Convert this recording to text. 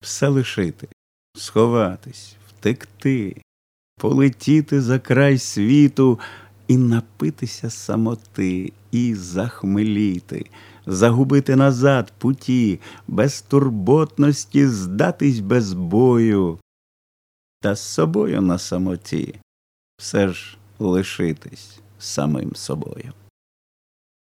все лишити, сховатись, втекти, полетіти за край світу і напитися самоти, і захмеліти, загубити назад путі, без турботності здатись без бою, та з собою на самоті все ж лишитись самим собою.